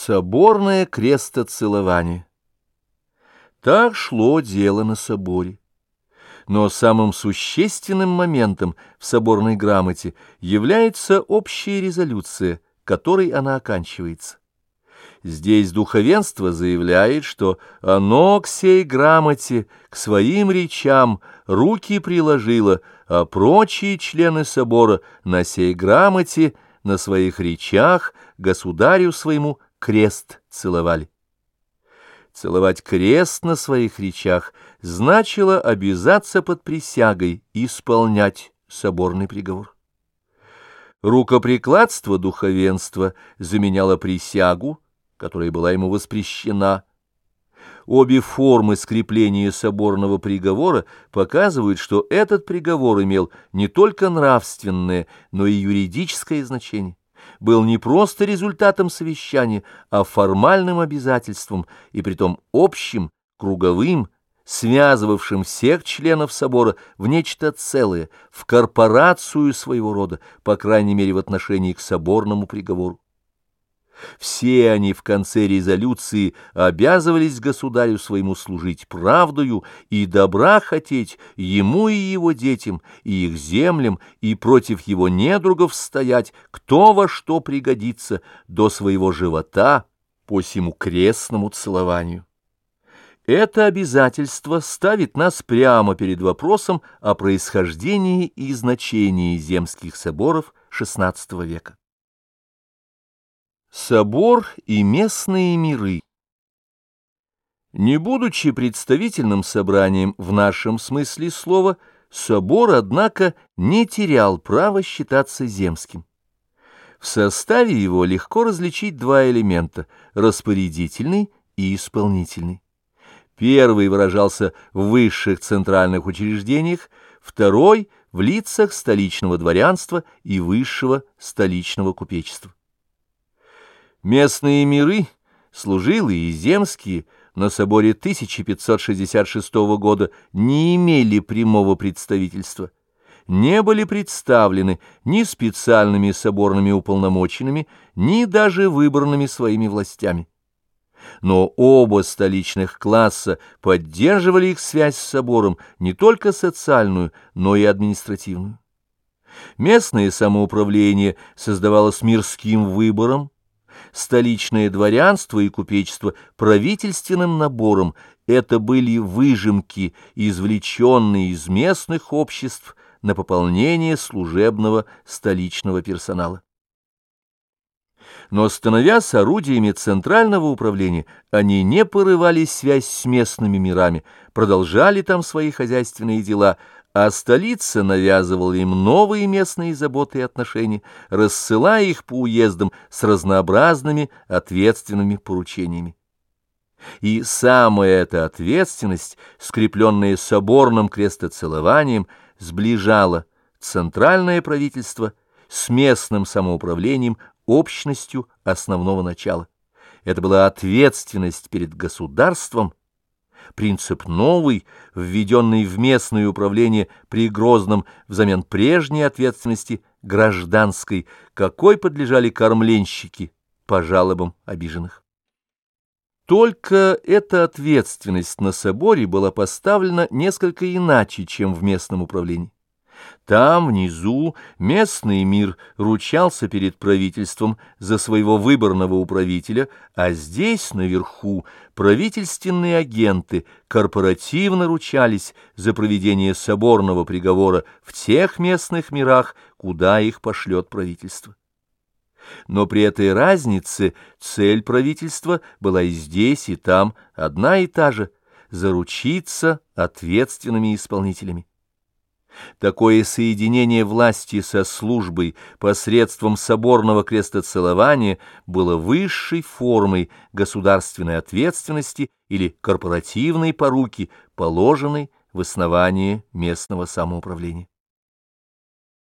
Соборное крестоцелование. Так шло дело на соборе. Но самым существенным моментом в соборной грамоте является общая резолюция, которой она оканчивается. Здесь духовенство заявляет, что оно к сей грамоте, к своим речам руки приложило, а прочие члены собора на сей грамоте, на своих речах государю своему крест целовали. Целовать крест на своих речах значило обязаться под присягой исполнять соборный приговор. Рукоприкладство духовенства заменяло присягу, которая была ему воспрещена. Обе формы скрепления соборного приговора показывают, что этот приговор имел не только нравственное, но и юридическое значение был не просто результатом совещания, а формальным обязательством, и притом общим, круговым, связывавшим всех членов собора в нечто целое, в корпорацию своего рода, по крайней мере в отношении к соборному приговору. Все они в конце резолюции обязывались государю своему служить правдою и добра хотеть ему и его детям, и их землям, и против его недругов стоять, кто во что пригодится, до своего живота по сему крестному целованию. Это обязательство ставит нас прямо перед вопросом о происхождении и значении земских соборов XVI века. Собор и местные миры Не будучи представительным собранием в нашем смысле слова, собор, однако, не терял права считаться земским. В составе его легко различить два элемента – распорядительный и исполнительный. Первый выражался в высших центральных учреждениях, второй – в лицах столичного дворянства и высшего столичного купечества. Местные миры, служилые и земские, на соборе 1566 года не имели прямого представительства, не были представлены ни специальными соборными уполномоченными, ни даже выбранными своими властями. Но оба столичных класса поддерживали их связь с собором не только социальную, но и административную. Местное самоуправление создавалось мирским выбором, столичное дворянство и купечество правительственным набором, это были выжимки, извлеченные из местных обществ на пополнение служебного столичного персонала. Но, становясь орудиями центрального управления, они не порывали связь с местными мирами, продолжали там свои хозяйственные дела – а столица навязывала им новые местные заботы и отношения, рассылая их по уездам с разнообразными ответственными поручениями. И самая эта ответственность, скрепленная соборным крестоцелованием, сближала центральное правительство с местным самоуправлением общностью основного начала. Это была ответственность перед государством, принцип новый, введенный в местное управление при Грозном взамен прежней ответственности гражданской, какой подлежали кормленщики по жалобам обиженных. Только эта ответственность на соборе была поставлена несколько иначе, чем в местном управлении. Там, внизу, местный мир ручался перед правительством за своего выборного управителя, а здесь, наверху, правительственные агенты корпоративно ручались за проведение соборного приговора в тех местных мирах, куда их пошлет правительство. Но при этой разнице цель правительства была и здесь, и там одна и та же — заручиться ответственными исполнителями. Такое соединение власти со службой посредством соборного крестоцелования было высшей формой государственной ответственности или корпоративной поруки, положенной в основании местного самоуправления.